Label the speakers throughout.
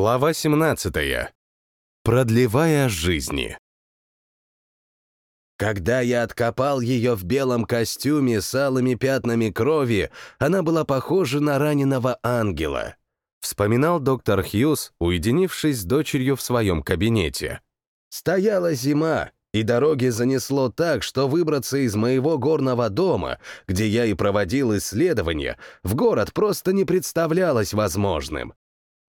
Speaker 1: Глава 17. Продлевая жизни.
Speaker 2: Когда я откопал ее в белом костюме с алыми пятнами крови, она была похожа на раненого ангела.
Speaker 1: Вспоминал доктор Хьюз, уединившись с дочерью в своем кабинете.
Speaker 2: Стояла зима, и дороги занесло так, что выбраться из моего горного дома, где я и проводил исследования, в город просто не представлялось возможным.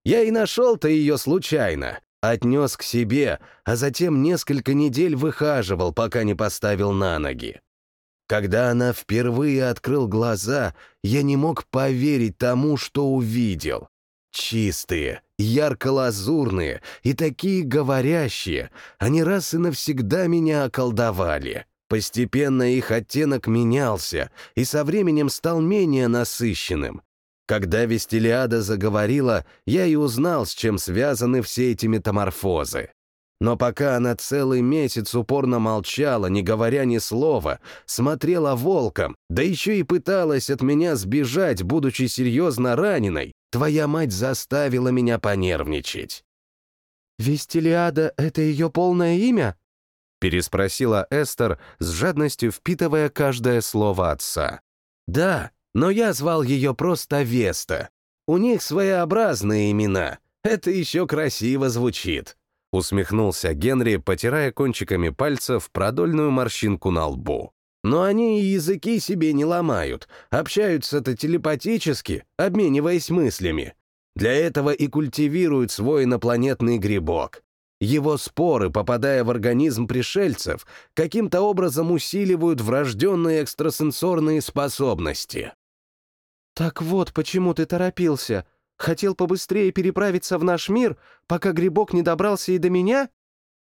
Speaker 2: Я и нашел-то ее случайно, отнес к себе, а затем несколько недель выхаживал, пока не поставил на ноги. Когда она впервые открыл глаза, я не мог поверить тому, что увидел. Чистые, ярко-лазурные и такие говорящие, они раз и навсегда меня околдовали. Постепенно их оттенок менялся и со временем стал менее насыщенным, когда Вестилиада заговорила, я и узнал, с чем связаны все эти метаморфозы. Но пока она целый месяц упорно молчала, не говоря ни слова, смотрела волком, да еще и пыталась от меня сбежать, будучи серьезно раненой, твоя мать заставила меня понервничать.
Speaker 3: «Вестилиада — это ее полное имя?»
Speaker 1: — переспросила Эстер, с жадностью впитывая каждое слово отца.
Speaker 2: «Да, но я звал ее просто Веста. У них своеобразные имена. Это еще красиво звучит.
Speaker 1: Усмехнулся Генри, потирая кончиками пальцев продольную морщинку на лбу.
Speaker 2: Но они и языки себе не ломают, общаются-то телепатически, обмениваясь мыслями. Для этого и культивируют свой инопланетный грибок. Его споры, попадая в организм пришельцев, каким-то образом усиливают врожденные экстрасенсорные способности.
Speaker 3: «Так вот, почему ты торопился. Хотел побыстрее переправиться в наш мир, пока грибок не добрался и до меня?»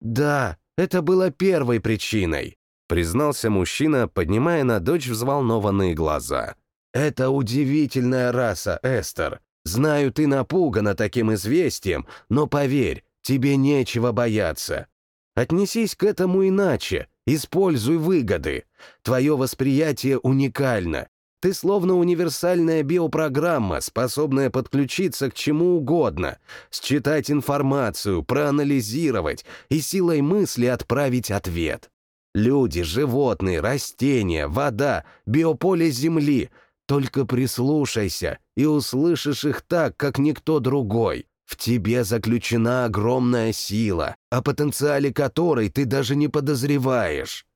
Speaker 2: «Да, это было первой причиной», —
Speaker 1: признался мужчина, поднимая на дочь взволнованные глаза.
Speaker 2: «Это удивительная раса, Эстер. Знаю, ты напугана таким известием, но поверь, тебе нечего бояться. Отнесись к этому иначе, используй выгоды. Твое восприятие уникально, ты словно универсальная биопрограмма, способная подключиться к чему угодно, считать информацию, проанализировать и силой мысли отправить ответ. Люди, животные, растения, вода, биополе Земли. Только прислушайся и услышишь их так, как никто другой. В тебе заключена огромная сила, о потенциале которой ты даже не подозреваешь.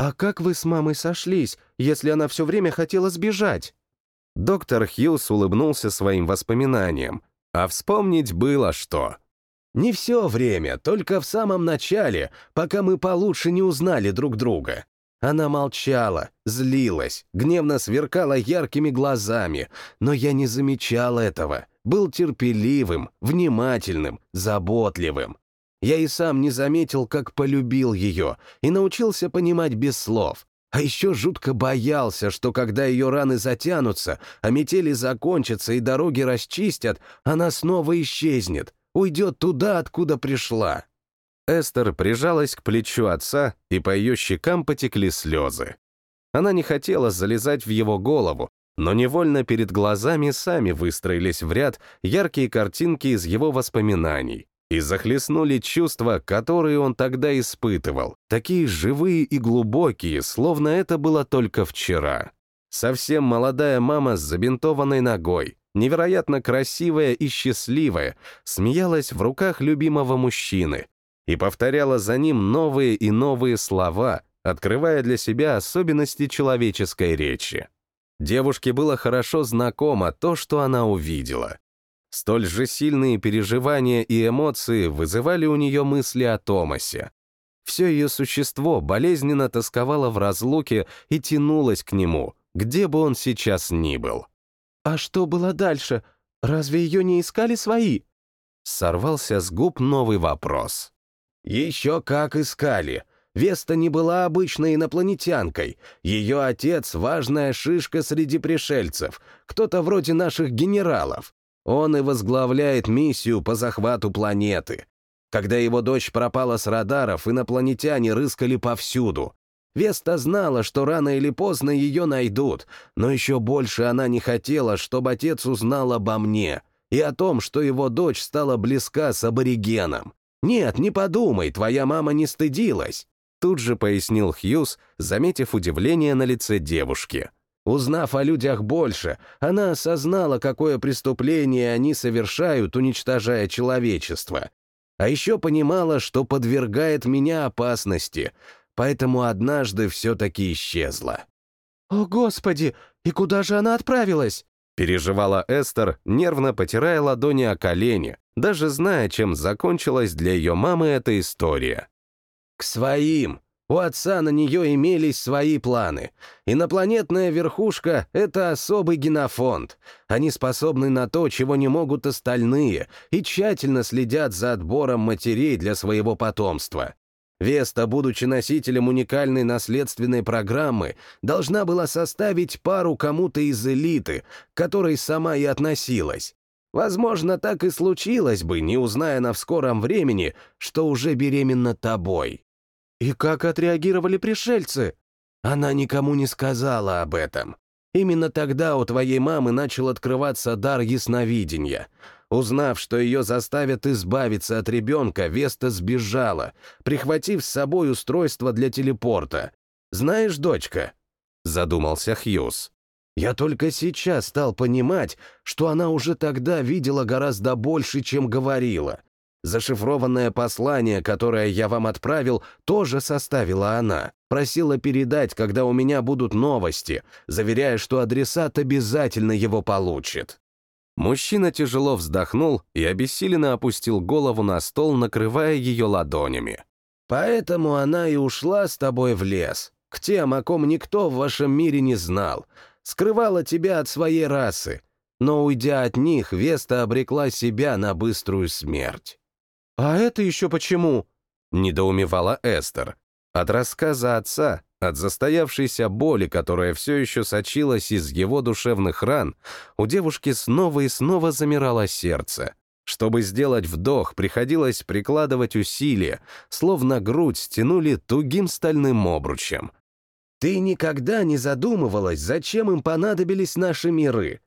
Speaker 3: «А как вы с мамой сошлись, если она все время хотела сбежать?»
Speaker 1: Доктор Хьюз улыбнулся своим воспоминаниям, а вспомнить было что.
Speaker 2: «Не все время, только в самом начале, пока мы получше не узнали друг друга. Она молчала, злилась, гневно сверкала яркими глазами, но я не замечал этого, был терпеливым, внимательным, заботливым. Я и сам не заметил, как полюбил ее, и научился понимать без слов. А еще жутко боялся, что когда ее раны затянутся, а метели закончатся и дороги расчистят, она снова исчезнет, уйдет туда, откуда пришла.
Speaker 1: Эстер прижалась к плечу отца, и по ее щекам потекли слезы. Она не хотела залезать в его голову, но невольно перед глазами сами выстроились в ряд яркие картинки из его воспоминаний и захлестнули чувства, которые он тогда испытывал, такие живые и глубокие, словно это было только вчера. Совсем молодая мама с забинтованной ногой, невероятно красивая и счастливая, смеялась в руках любимого мужчины и повторяла за ним новые и новые слова, открывая для себя особенности человеческой речи. Девушке было хорошо знакомо то, что она увидела. Столь же сильные переживания и эмоции вызывали у нее мысли о Томасе. Все ее существо болезненно тосковало в разлуке и тянулось к нему, где бы он сейчас ни был.
Speaker 3: «А что было дальше? Разве ее не искали свои?»
Speaker 1: Сорвался с губ новый вопрос.
Speaker 2: «Еще как искали. Веста не была обычной инопланетянкой. Ее отец — важная шишка среди пришельцев, кто-то вроде наших генералов. Он и возглавляет миссию по захвату планеты. Когда его дочь пропала с радаров, инопланетяне рыскали повсюду. Веста знала, что рано или поздно ее найдут, но еще больше она не хотела, чтобы отец узнал обо мне. и о том, что его дочь стала близка с аборигеном. Нет, не подумай, твоя мама не стыдилась.
Speaker 1: Тут же пояснил Хьюз, заметив удивление на лице девушки.
Speaker 2: Узнав о людях больше, она осознала, какое преступление они совершают, уничтожая человечество. А еще понимала, что подвергает меня опасности, поэтому однажды все-таки исчезла.
Speaker 3: «О, Господи! И куда же она отправилась?»
Speaker 1: Переживала Эстер, нервно потирая ладони о колени, даже зная, чем закончилась для ее мамы эта история.
Speaker 2: «К своим!» У отца на нее имелись свои планы. Инопланетная верхушка — это особый генофонд. Они способны на то, чего не могут остальные, и тщательно следят за отбором матерей для своего потомства. Веста, будучи носителем уникальной наследственной программы, должна была составить пару кому-то из элиты, к которой сама и относилась. Возможно, так и случилось бы, не узная на в скором времени, что уже беременна тобой.
Speaker 3: «И как отреагировали пришельцы?»
Speaker 2: Она никому не сказала об этом. Именно тогда у твоей мамы начал открываться дар ясновидения. Узнав, что ее заставят избавиться от ребенка, Веста сбежала, прихватив с собой устройство для телепорта. «Знаешь, дочка?» — задумался Хьюз. «Я только сейчас стал понимать, что она уже тогда видела гораздо больше, чем говорила. Зашифрованное послание, которое я вам отправил, тоже составила она. Просила передать, когда у меня будут новости, заверяя, что адресат обязательно его получит.
Speaker 1: Мужчина тяжело вздохнул и обессиленно опустил голову на стол, накрывая ее ладонями.
Speaker 2: «Поэтому она и ушла с тобой в лес, к тем, о ком никто в вашем мире не знал. Скрывала тебя от своей расы. Но, уйдя от них, Веста обрекла себя на быструю смерть».
Speaker 3: «А это еще почему?»
Speaker 1: — недоумевала Эстер. От рассказа отца, от застоявшейся боли, которая все еще сочилась из его душевных ран, у девушки снова и снова замирало сердце. Чтобы сделать вдох, приходилось прикладывать усилия, словно грудь стянули тугим стальным обручем.
Speaker 2: «Ты никогда не задумывалась, зачем им понадобились наши миры?»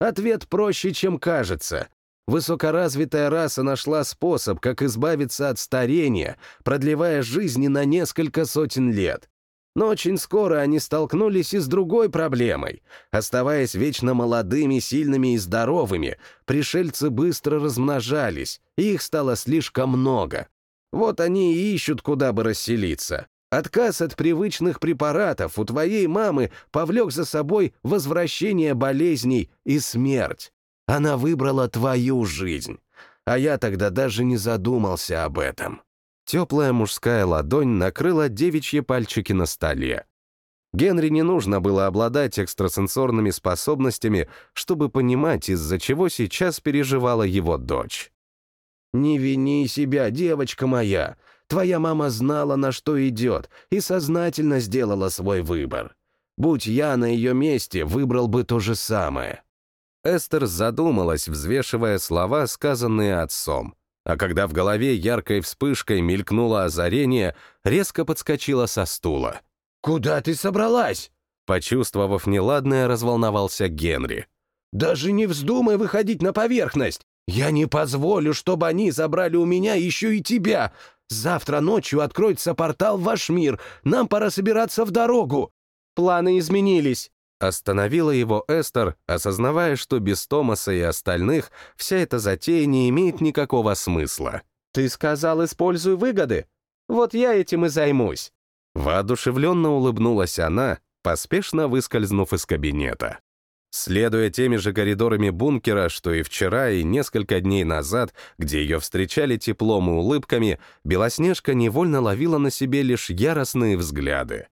Speaker 2: Ответ проще, чем кажется. Высокоразвитая раса нашла способ, как избавиться от старения, продлевая жизни на несколько сотен лет. Но очень скоро они столкнулись и с другой проблемой. Оставаясь вечно молодыми, сильными и здоровыми, пришельцы быстро размножались, и их стало слишком много. Вот они и ищут, куда бы расселиться. Отказ от привычных препаратов у твоей мамы повлек за собой возвращение болезней и смерть. Она выбрала твою жизнь, а я тогда даже не задумался об этом».
Speaker 1: Теплая мужская ладонь накрыла девичьи пальчики на столе. Генри не нужно было обладать экстрасенсорными способностями, чтобы понимать, из-за чего сейчас переживала его дочь.
Speaker 2: «Не вини себя, девочка моя. Твоя мама знала, на что идет, и сознательно сделала свой выбор. Будь я на ее месте, выбрал бы то же самое».
Speaker 1: Эстер задумалась, взвешивая слова, сказанные отцом. А когда в голове яркой вспышкой мелькнуло озарение, резко подскочила со стула.
Speaker 2: «Куда ты собралась?»
Speaker 1: Почувствовав неладное, разволновался Генри.
Speaker 2: «Даже не вздумай выходить на поверхность! Я не позволю, чтобы они забрали у меня еще и тебя! Завтра ночью откроется портал в ваш мир, нам пора собираться в дорогу!»
Speaker 3: «Планы изменились!»
Speaker 1: Остановила его Эстер, осознавая, что без Томаса и остальных вся эта затея не имеет никакого смысла.
Speaker 3: «Ты сказал, используй выгоды? Вот я этим и займусь».
Speaker 1: Воодушевленно улыбнулась она, поспешно выскользнув из кабинета. Следуя теми же коридорами бункера, что и вчера, и несколько дней назад, где ее встречали теплом и улыбками, Белоснежка невольно ловила на себе лишь яростные взгляды.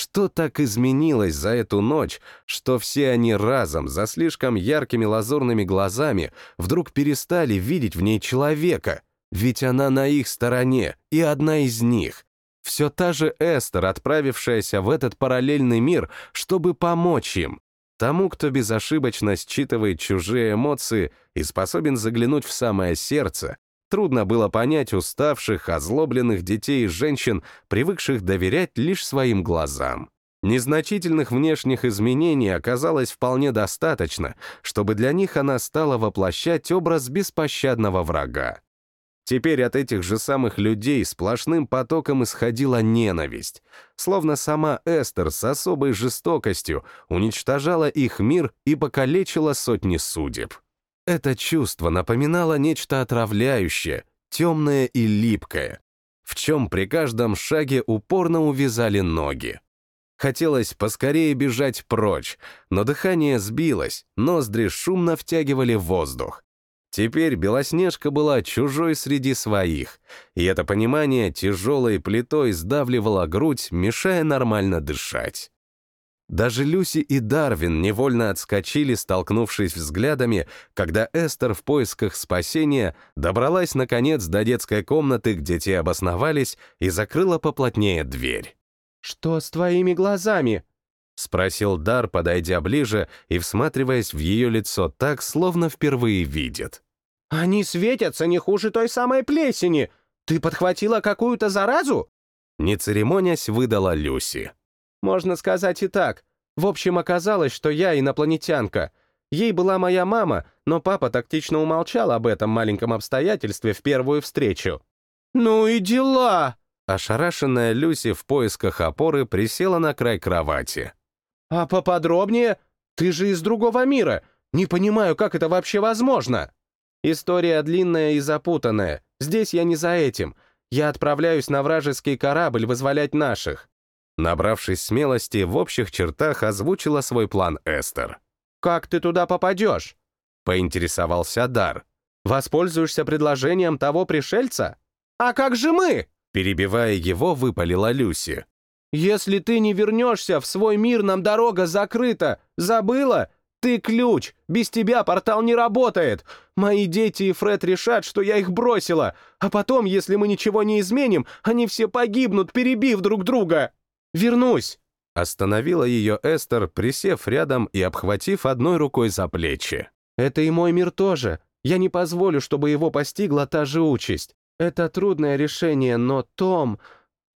Speaker 1: Что так изменилось за эту ночь, что все они разом, за слишком яркими лазурными глазами, вдруг перестали видеть в ней человека? Ведь она на их стороне, и одна из них. Все та же Эстер, отправившаяся в этот параллельный мир, чтобы помочь им. Тому, кто безошибочно считывает чужие эмоции и способен заглянуть в самое сердце, Трудно было понять уставших, озлобленных детей и женщин, привыкших доверять лишь своим глазам. Незначительных внешних изменений оказалось вполне достаточно, чтобы для них она стала воплощать образ беспощадного врага. Теперь от этих же самых людей сплошным потоком исходила ненависть, словно сама Эстер с особой жестокостью уничтожала их мир и покалечила сотни судеб. Это чувство напоминало нечто отравляющее, темное и липкое, в чем при каждом шаге упорно увязали ноги. Хотелось поскорее бежать прочь, но дыхание сбилось, ноздри шумно втягивали воздух. Теперь Белоснежка была чужой среди своих, и это понимание тяжелой плитой сдавливало грудь, мешая нормально дышать. Даже Люси и Дарвин невольно отскочили, столкнувшись взглядами, когда Эстер в поисках спасения добралась, наконец, до детской комнаты, где те обосновались, и закрыла поплотнее дверь.
Speaker 3: «Что с твоими глазами?»
Speaker 1: — спросил Дар, подойдя ближе и всматриваясь в ее лицо так, словно впервые видит.
Speaker 3: «Они светятся не хуже той самой плесени. Ты подхватила какую-то заразу?»
Speaker 1: Не церемонясь, выдала Люси.
Speaker 3: «Можно сказать и так. В общем, оказалось, что я инопланетянка. Ей была моя мама, но папа тактично умолчал об этом маленьком обстоятельстве в первую встречу». «Ну и дела!»
Speaker 1: Ошарашенная Люси в поисках опоры присела на край кровати.
Speaker 3: «А поподробнее? Ты же из другого мира. Не понимаю, как это вообще возможно?» «История длинная и запутанная. Здесь я не за этим. Я отправляюсь на вражеский корабль вызволять наших».
Speaker 1: Набравшись смелости, в общих чертах озвучила свой план Эстер.
Speaker 3: «Как ты туда попадешь?»
Speaker 1: — поинтересовался Дар.
Speaker 3: «Воспользуешься предложением того пришельца? А как же мы?»
Speaker 1: Перебивая его, выпалила Люси.
Speaker 3: «Если ты не вернешься, в свой мир нам дорога закрыта. Забыла? Ты ключ. Без тебя портал не работает. Мои дети и Фред решат, что я их бросила. А потом, если мы ничего не изменим, они все погибнут, перебив друг друга. Вернусь!»
Speaker 1: Остановила ее Эстер, присев рядом и обхватив одной рукой за плечи.
Speaker 3: «Это и мой мир тоже. Я не позволю, чтобы его постигла та же участь. Это трудное решение, но Том...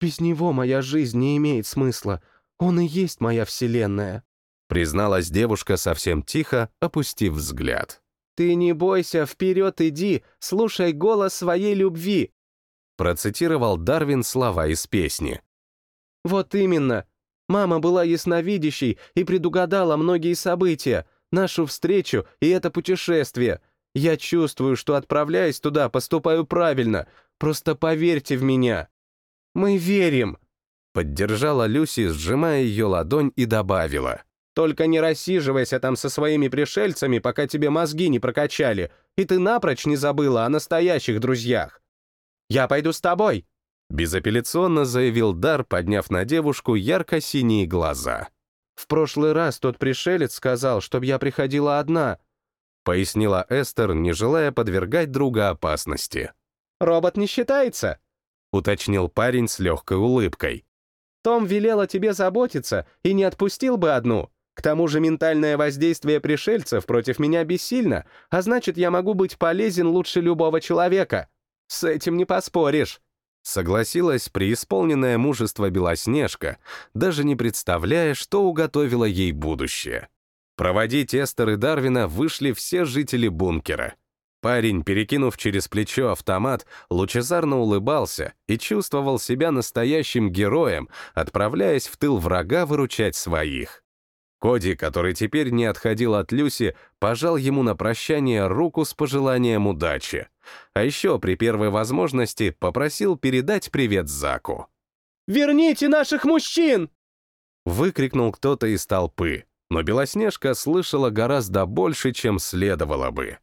Speaker 3: Без него моя жизнь не имеет смысла. Он и есть моя вселенная», —
Speaker 1: призналась девушка совсем тихо, опустив взгляд.
Speaker 3: «Ты не бойся, вперед иди, слушай голос своей любви», —
Speaker 1: процитировал Дарвин слова из песни.
Speaker 3: «Вот именно. Мама была ясновидящей и предугадала многие события, нашу встречу и это путешествие — я чувствую, что, отправляясь туда, поступаю правильно. Просто поверьте в меня. Мы верим.
Speaker 1: Поддержала Люси, сжимая ее ладонь и добавила.
Speaker 3: Только не рассиживайся там со своими пришельцами, пока тебе мозги не прокачали, и ты напрочь не забыла о настоящих друзьях. Я пойду с тобой.
Speaker 1: Безапелляционно заявил Дар, подняв на девушку ярко-синие глаза.
Speaker 3: В прошлый раз тот пришелец сказал, чтобы я приходила одна, —
Speaker 1: пояснила Эстер, не желая подвергать друга опасности.
Speaker 3: «Робот не считается», —
Speaker 1: уточнил парень с легкой улыбкой.
Speaker 3: «Том велела тебе заботиться и не отпустил бы одну. К тому же ментальное воздействие пришельцев против меня бессильно, а значит, я могу быть полезен лучше любого человека. С этим не поспоришь».
Speaker 1: Согласилась преисполненное мужество Белоснежка, даже не представляя, что уготовило ей будущее. Проводить Эстер и Дарвина вышли все жители бункера. Парень, перекинув через плечо автомат, лучезарно улыбался и чувствовал себя настоящим героем, отправляясь в тыл врага выручать своих. Коди, который теперь не отходил от Люси, пожал ему на прощание руку с пожеланием удачи. А еще при первой возможности попросил передать привет Заку.
Speaker 3: «Верните наших мужчин!»
Speaker 1: Выкрикнул кто-то из толпы но Белоснежка слышала гораздо больше, чем следовало бы.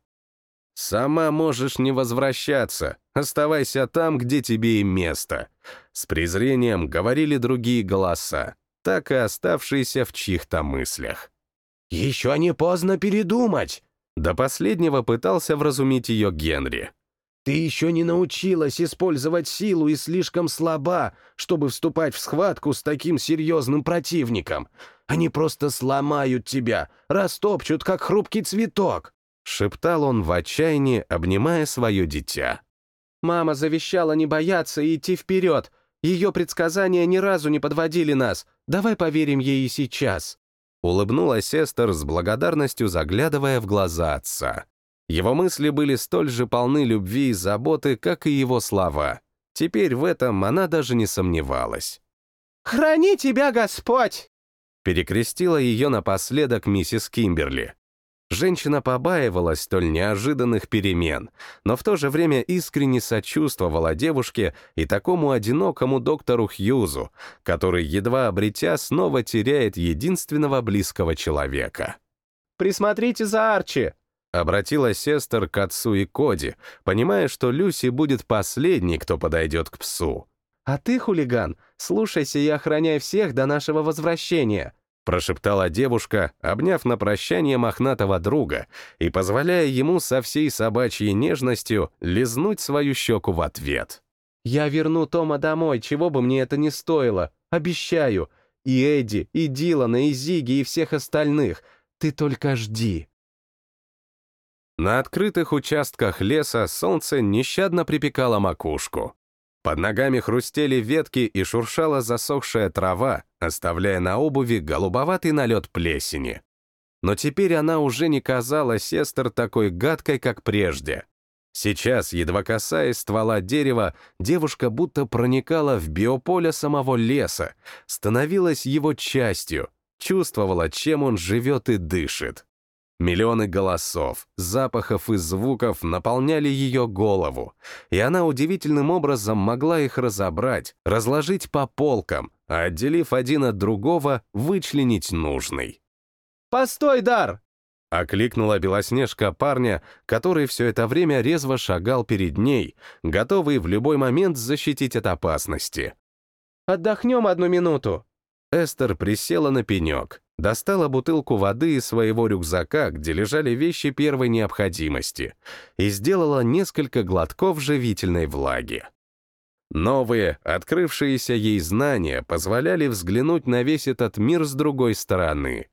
Speaker 1: «Сама можешь не возвращаться, оставайся там, где тебе и место», с презрением говорили другие голоса, так и оставшиеся в чьих-то мыслях.
Speaker 2: «Еще не поздно передумать!»
Speaker 1: До последнего пытался вразумить ее Генри.
Speaker 2: Ты еще не научилась использовать силу и слишком слаба, чтобы вступать в схватку с таким серьезным противником. Они просто сломают тебя, растопчут, как хрупкий цветок», —
Speaker 1: шептал он в отчаянии, обнимая свое дитя.
Speaker 3: «Мама завещала не бояться и идти вперед. Ее предсказания ни разу не подводили нас. Давай поверим ей и сейчас».
Speaker 1: Улыбнулась Эстер с благодарностью, заглядывая в глаза отца. Его мысли были столь же полны любви и заботы, как и его слова. Теперь в этом она даже не сомневалась.
Speaker 3: «Храни тебя Господь!»
Speaker 1: Перекрестила ее напоследок миссис Кимберли. Женщина побаивалась столь неожиданных перемен, но в то же время искренне сочувствовала девушке и такому одинокому доктору Хьюзу, который, едва обретя, снова теряет единственного близкого человека.
Speaker 3: «Присмотрите за Арчи!»
Speaker 1: Обратилась сестер к отцу и Коди, понимая, что Люси будет последней, кто подойдет к псу.
Speaker 3: «А ты, хулиган, слушайся и охраняй всех до нашего возвращения
Speaker 1: прошептала девушка, обняв на прощание мохнатого друга и позволяя ему со всей собачьей нежностью лизнуть свою щеку в ответ.
Speaker 3: «Я верну Тома домой, чего бы мне это ни стоило, обещаю. И Эдди, и Дилана, и Зиги, и всех остальных. Ты только жди».
Speaker 1: На открытых участках леса солнце нещадно припекало макушку. Под ногами хрустели ветки и шуршала засохшая трава, оставляя на обуви голубоватый налет плесени. Но теперь она уже не казалась Эстер такой гадкой, как прежде. Сейчас, едва касаясь ствола дерева, девушка будто проникала в биополе самого леса, становилась его частью, чувствовала, чем он живет и дышит. Миллионы голосов, запахов и звуков наполняли ее голову, и она удивительным образом могла их разобрать, разложить по полкам, а отделив один от другого, вычленить нужный.
Speaker 3: «Постой, Дар!»
Speaker 1: — окликнула Белоснежка парня, который все это время резво шагал перед ней, готовый в любой момент защитить от опасности.
Speaker 3: «Отдохнем одну минуту!»
Speaker 1: Эстер присела на пенек, достала бутылку воды из своего рюкзака, где лежали вещи первой необходимости, и сделала несколько глотков живительной влаги. Новые, открывшиеся ей знания позволяли взглянуть на весь этот мир с другой стороны.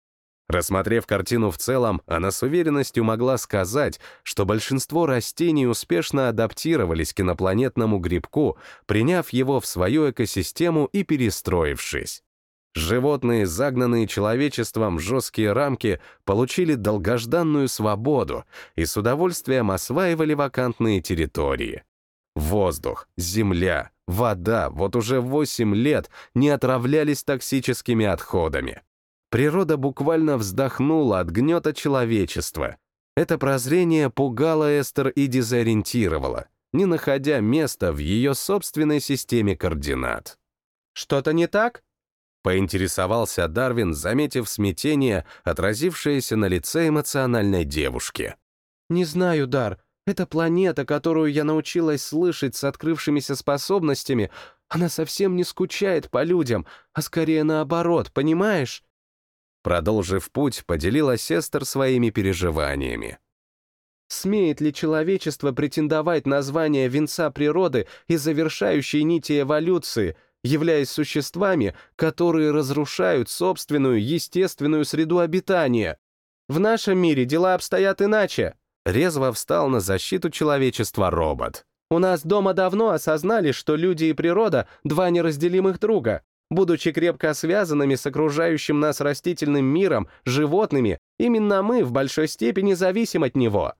Speaker 1: Рассмотрев картину в целом, она с уверенностью могла сказать, что большинство растений успешно адаптировались к инопланетному грибку, приняв его в свою экосистему и перестроившись. Животные, загнанные человечеством в жесткие рамки, получили долгожданную свободу и с удовольствием осваивали вакантные территории. Воздух, земля, вода вот уже 8 лет не отравлялись токсическими отходами. Природа буквально вздохнула от гнета человечества. Это прозрение пугало Эстер и дезориентировало, не находя места в ее собственной системе координат.
Speaker 3: «Что-то не так?»
Speaker 1: Поинтересовался Дарвин, заметив смятение, отразившееся на лице эмоциональной девушки.
Speaker 3: «Не знаю, Дар. Эта планета, которую я научилась слышать с открывшимися способностями, она совсем не скучает по людям, а скорее наоборот, понимаешь?»
Speaker 1: Продолжив путь, поделилась сестер своими переживаниями.
Speaker 3: Смеет ли человечество претендовать на звание венца природы и завершающей нити эволюции, являясь существами, которые разрушают собственную естественную среду обитания. В нашем мире дела обстоят иначе.
Speaker 1: Резво встал на защиту человечества робот.
Speaker 3: У нас дома давно осознали, что люди и природа — два неразделимых друга. Будучи крепко связанными с окружающим нас растительным миром, животными, именно мы в большой степени зависим от него.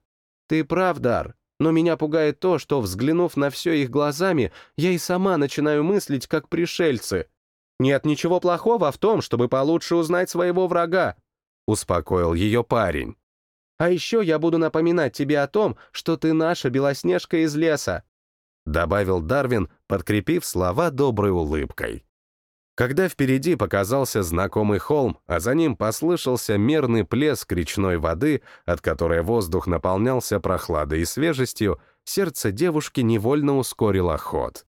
Speaker 3: Ты прав, Дар. Но меня пугает то, что, взглянув на все их глазами, я и сама начинаю мыслить как пришельцы. Нет ничего плохого в том, чтобы получше узнать своего врага», — успокоил ее парень. «А еще я буду напоминать тебе о том, что ты наша Белоснежка из леса», —
Speaker 1: добавил Дарвин, подкрепив слова доброй улыбкой. Когда впереди показался знакомый холм, а за ним послышался мерный плеск речной воды, от которой воздух наполнялся прохладой и свежестью, сердце девушки невольно ускорило ход.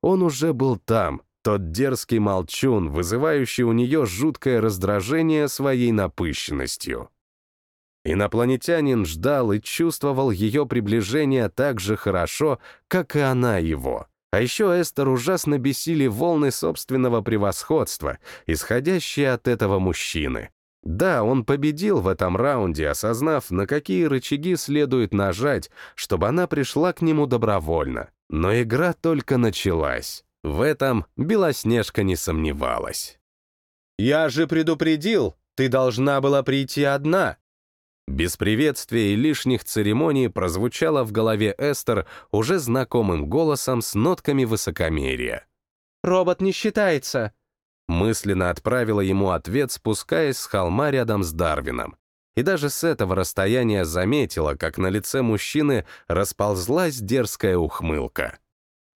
Speaker 1: Он уже был там, тот дерзкий молчун, вызывающий у нее жуткое раздражение своей напыщенностью. Инопланетянин ждал и чувствовал ее приближение так же хорошо, как и она его — а еще Эстер ужасно бесили волны собственного превосходства, исходящие от этого мужчины. Да, он победил в этом раунде, осознав, на какие рычаги следует нажать, чтобы она пришла к нему добровольно. Но игра только началась. В этом Белоснежка не сомневалась.
Speaker 3: «Я же предупредил, ты должна была прийти одна!»
Speaker 1: Без приветствия и лишних церемоний прозвучало в голове Эстер уже знакомым голосом с нотками высокомерия.
Speaker 3: «Робот не считается!»
Speaker 1: Мысленно отправила ему ответ, спускаясь с холма рядом с Дарвином. И даже с этого расстояния заметила, как на лице мужчины расползлась дерзкая ухмылка.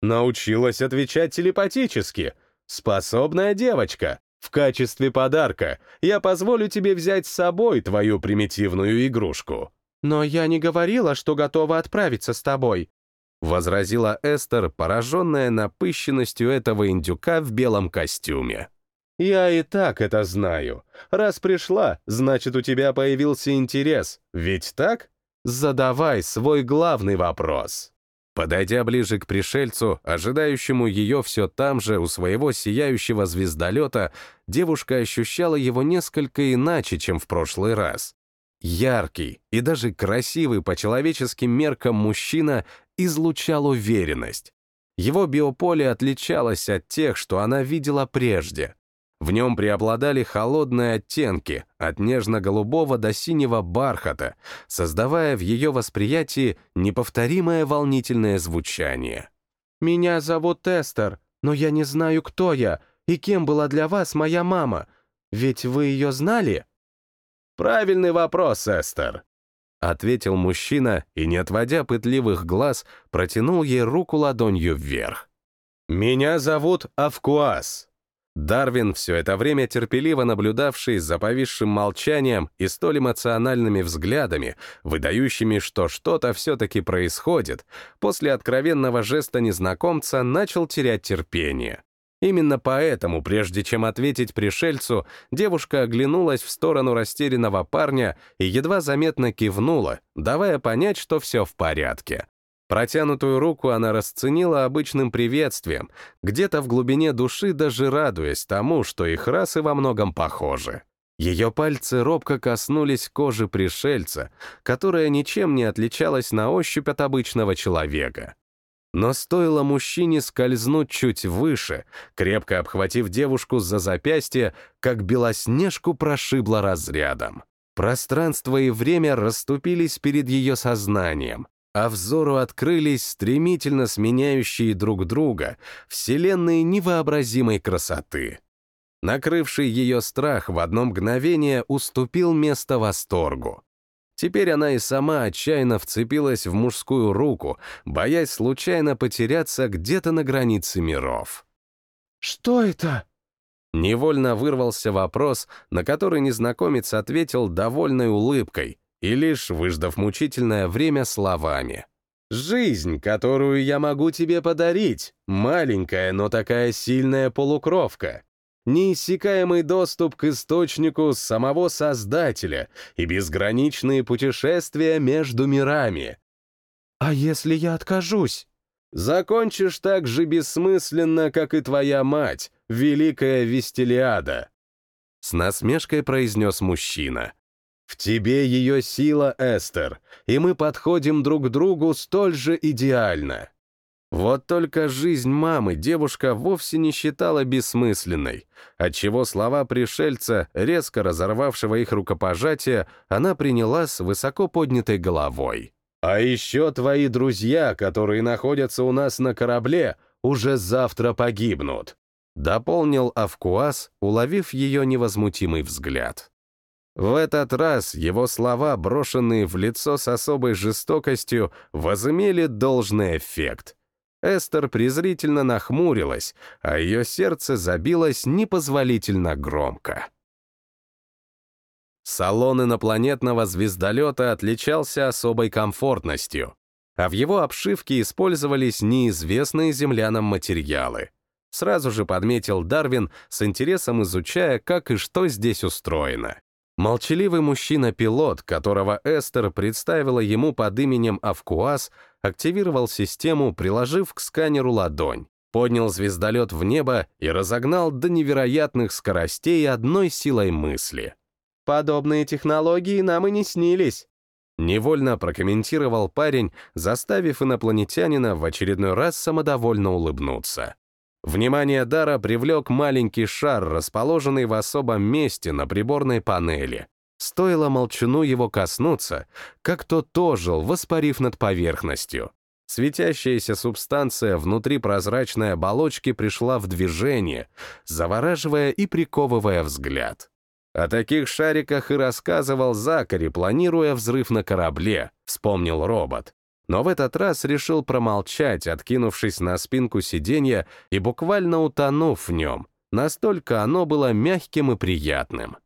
Speaker 3: Научилась отвечать телепатически. Способная девочка. В качестве подарка я позволю тебе взять с собой твою примитивную игрушку. Но я не говорила, что готова отправиться с тобой.
Speaker 1: Возразила Эстер, пораженная напыщенностью этого индюка в белом костюме.
Speaker 3: «Я и так это знаю. Раз пришла, значит, у тебя появился интерес. Ведь так? Задавай свой главный вопрос».
Speaker 1: Подойдя ближе к пришельцу, ожидающему ее все там же у своего сияющего звездолета, девушка ощущала его несколько иначе, чем в прошлый раз. Яркий и даже красивый по человеческим меркам мужчина излучал уверенность. Его биополе отличалось от тех, что она видела прежде. В нем преобладали холодные оттенки, от нежно-голубого до синего бархата, создавая в ее восприятии неповторимое волнительное звучание.
Speaker 3: «Меня зовут Эстер, но я не знаю, кто я и кем была для вас моя мама. Ведь вы ее знали?»
Speaker 1: «Правильный вопрос, Эстер», — ответил мужчина и, не отводя пытливых глаз, протянул ей руку ладонью вверх.
Speaker 3: «Меня зовут Авкуас».
Speaker 1: Дарвин, все это время терпеливо наблюдавший за повисшим молчанием и столь эмоциональными взглядами, выдающими, что что-то все-таки происходит, после откровенного жеста незнакомца начал терять терпение. Именно поэтому, прежде чем ответить пришельцу, девушка оглянулась в сторону растерянного парня и едва заметно кивнула, давая понять, что все в порядке. Протянутую руку она расценила обычным приветствием, где-то в глубине души даже радуясь тому, что их расы во многом похожи. Ее пальцы робко коснулись кожи пришельца, которая ничем не отличалась на ощупь от обычного человека. Но стоило мужчине скользнуть чуть выше, крепко обхватив девушку за запястье, как белоснежку прошибло разрядом. Пространство и время расступились перед ее сознанием, а взору открылись стремительно сменяющие друг друга вселенные невообразимой красоты. Накрывший ее страх в одно мгновение уступил место восторгу. Теперь она и сама отчаянно вцепилась в мужскую руку, боясь случайно потеряться где-то на границе миров.
Speaker 3: «Что это?»
Speaker 1: Невольно вырвался вопрос, на который незнакомец ответил довольной улыбкой, и лишь, выждав мучительное время словами.
Speaker 3: «Жизнь, которую я могу тебе подарить, маленькая, но такая сильная полукровка, неиссякаемый доступ к источнику самого Создателя и безграничные путешествия между мирами. А если я откажусь? Закончишь так же бессмысленно, как и твоя мать, великая Вестелиада.
Speaker 1: С насмешкой произнес мужчина.
Speaker 3: В тебе ее сила, Эстер, и мы подходим друг к другу столь же идеально. Вот только жизнь мамы девушка вовсе не считала бессмысленной, отчего слова пришельца, резко разорвавшего их рукопожатие, она приняла с высоко поднятой головой. «А еще твои друзья, которые находятся у нас на корабле, уже завтра погибнут», — дополнил Авкуас, уловив ее невозмутимый взгляд. В этот раз его слова, брошенные в лицо с особой жестокостью, возымели должный эффект. Эстер презрительно нахмурилась, а ее сердце забилось непозволительно громко. Салон инопланетного звездолета отличался особой комфортностью, а в его обшивке использовались неизвестные землянам материалы. Сразу же подметил Дарвин, с интересом изучая, как и что здесь устроено. Молчаливый мужчина-пилот, которого Эстер представила ему под именем Авкуас, активировал систему, приложив к сканеру ладонь, поднял звездолет в небо и разогнал до невероятных скоростей одной силой мысли. «Подобные технологии нам и не снились»,
Speaker 1: Невольно прокомментировал парень, заставив инопланетянина в очередной раз самодовольно улыбнуться. Внимание Дара привлек маленький шар, расположенный в особом месте на приборной панели. Стоило молчану его коснуться, как тот ожил, воспарив над поверхностью. Светящаяся субстанция внутри прозрачной оболочки пришла в движение, завораживая и приковывая взгляд. О таких шариках и рассказывал Закари, планируя взрыв на корабле, вспомнил робот. Но в этот раз решил промолчать, откинувшись на спинку сиденья и буквально утонув в нем. Настолько оно было мягким и приятным.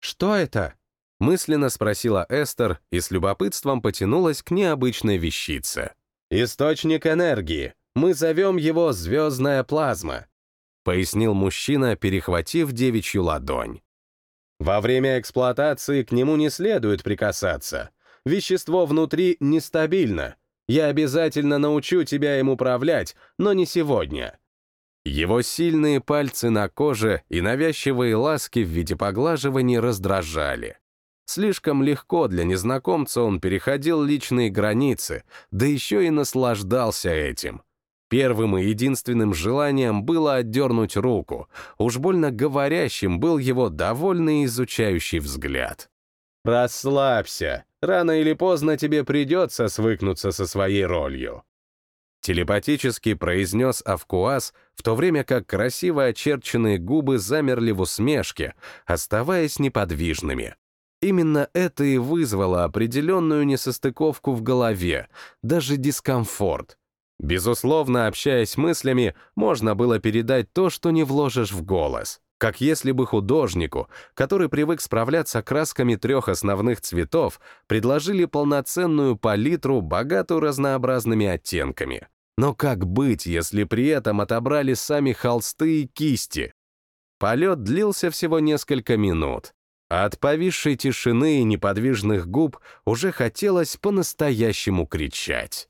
Speaker 3: «Что это?» — мысленно спросила Эстер и с любопытством потянулась к необычной вещице. «Источник энергии. Мы зовем его звездная плазма», — пояснил мужчина, перехватив девичью ладонь. «Во время эксплуатации к нему не следует прикасаться. Вещество внутри нестабильно. Я обязательно научу тебя им управлять, но не сегодня».
Speaker 1: Его сильные пальцы на коже и навязчивые ласки в виде поглаживания раздражали. Слишком легко для незнакомца он переходил личные границы, да еще и наслаждался этим. Первым и единственным желанием было отдернуть руку, уж больно говорящим был его довольный изучающий взгляд.
Speaker 3: «Расслабься, рано или поздно тебе придется свыкнуться со своей ролью»,
Speaker 1: телепатически произнес Авкуас, в то время как красиво очерченные губы замерли в усмешке, оставаясь неподвижными. Именно это и вызвало определенную несостыковку в голове, даже дискомфорт. Безусловно, общаясь мыслями, можно было передать то, что не вложишь в голос. Как если бы художнику, который привык справляться красками трех основных цветов, предложили полноценную палитру, богатую разнообразными оттенками. Но как быть, если при этом отобрали сами холсты и кисти? Полет длился всего несколько минут. А от повисшей тишины и неподвижных губ уже хотелось по-настоящему кричать.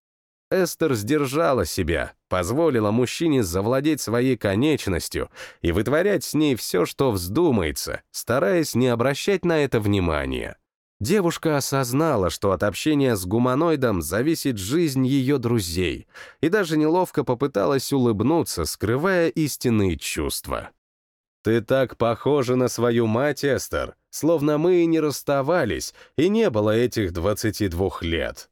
Speaker 1: Эстер сдержала себя, позволила мужчине завладеть своей конечностью и вытворять с ней все, что вздумается, стараясь не обращать на это внимания. Девушка осознала, что от общения с гуманоидом зависит жизнь ее друзей, и даже неловко попыталась улыбнуться, скрывая истинные чувства.
Speaker 3: «Ты так похожа на свою мать, Эстер, словно мы и не расставались, и не было этих 22 лет».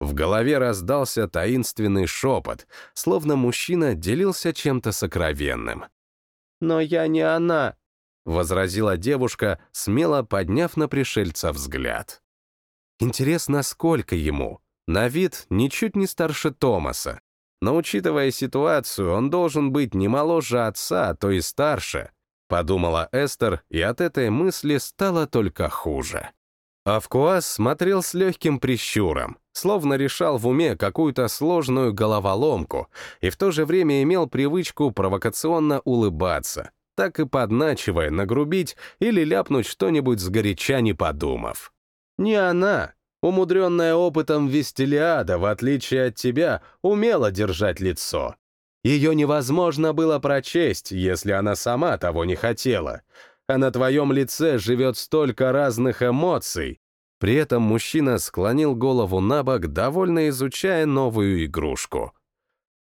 Speaker 1: В голове раздался таинственный шепот, словно мужчина делился чем-то сокровенным.
Speaker 3: «Но я не она», —
Speaker 1: возразила девушка, смело подняв на пришельца взгляд. Интересно, сколько ему? На вид ничуть не старше Томаса, но, учитывая ситуацию, он должен быть не моложе отца, а то и старше, подумала Эстер, и от этой мысли стало только хуже. Авкуас смотрел с легким прищуром, словно решал в уме какую-то сложную головоломку и в то же время имел привычку провокационно улыбаться, так и подначивая нагрубить или ляпнуть что-нибудь сгоряча не подумав.
Speaker 3: «Не она!» Умудренная опытом Вестелиада, в отличие от тебя, умела держать лицо. Ее невозможно было прочесть, если она сама того не хотела. А на твоем лице живет столько разных эмоций.
Speaker 1: При этом мужчина склонил голову на бок, довольно изучая новую игрушку.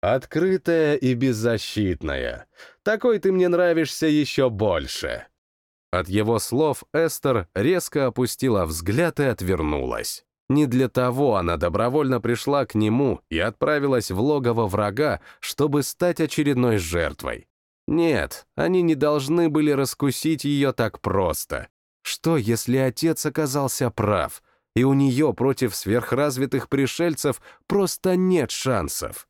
Speaker 3: «Открытая и беззащитная. Такой ты мне нравишься еще больше».
Speaker 1: От его слов Эстер резко опустила взгляд и отвернулась. Не для того она добровольно пришла к нему и отправилась в логово врага, чтобы стать очередной жертвой. Нет, они не должны были раскусить ее так просто. Что, если отец оказался прав, и у нее против сверхразвитых пришельцев просто нет шансов?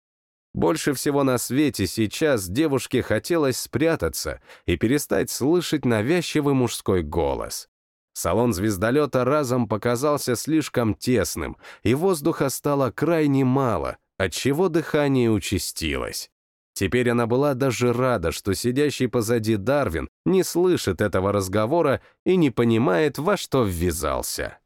Speaker 1: Больше всего на свете сейчас девушке хотелось спрятаться и перестать слышать навязчивый мужской голос. Салон звездолета разом показался слишком тесным, и воздуха стало крайне мало, отчего дыхание участилось. Теперь она была даже рада, что сидящий позади Дарвин не слышит этого разговора и не понимает, во что ввязался.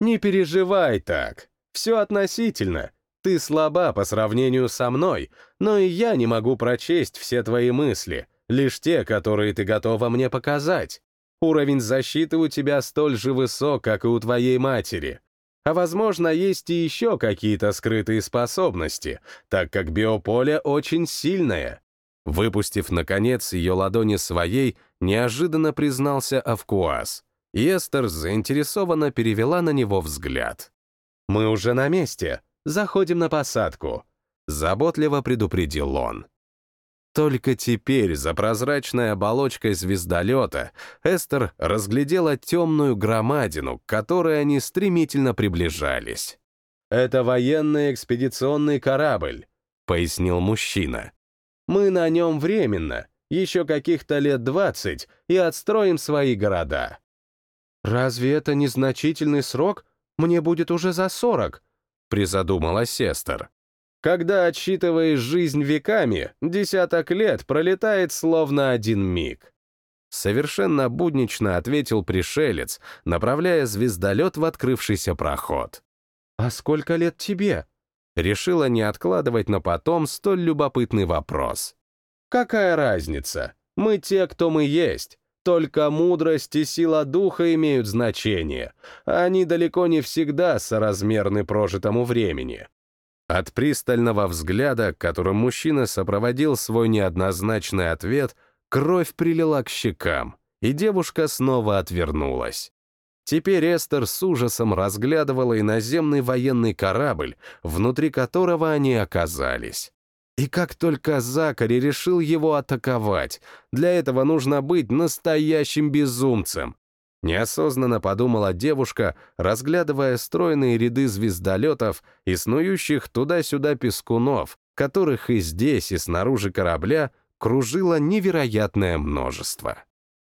Speaker 3: «Не переживай так. Все относительно. Ты слаба по сравнению со мной, но и я не могу прочесть все твои мысли, лишь те, которые ты готова мне показать. Уровень защиты у тебя столь же высок, как и у твоей матери. А возможно, есть и еще какие-то скрытые способности, так как биополе очень сильное.
Speaker 1: Выпустив, наконец, ее ладони своей, неожиданно признался Авкуас. И Эстер заинтересованно перевела на него взгляд. «Мы уже на месте. Заходим на посадку», — заботливо предупредил он. Только теперь за прозрачной оболочкой звездолета Эстер разглядела темную громадину, к которой они стремительно приближались. «Это военный экспедиционный корабль», — пояснил мужчина. «Мы на нем временно, еще каких-то лет двадцать, и отстроим свои города».
Speaker 3: «Разве это незначительный срок? Мне будет уже за сорок», — призадумалась Эстер.
Speaker 1: Когда отсчитываешь жизнь веками, десяток лет пролетает словно один миг. Совершенно буднично ответил пришелец, направляя звездолет в открывшийся проход.
Speaker 3: «А сколько лет тебе?»
Speaker 1: Решила не откладывать на потом столь любопытный вопрос. «Какая разница? Мы те, кто мы есть. Только мудрость и сила духа имеют значение. Они далеко не всегда соразмерны прожитому времени. От пристального взгляда, которым мужчина сопроводил свой неоднозначный ответ, кровь прилила к щекам, и девушка снова отвернулась. Теперь Эстер с ужасом разглядывала иноземный военный корабль, внутри которого они оказались. И как только Закари решил его атаковать, для этого нужно быть настоящим безумцем, Неосознанно подумала девушка, разглядывая стройные ряды звездолетов и снующих туда-сюда пескунов, которых и здесь, и снаружи корабля кружило невероятное множество.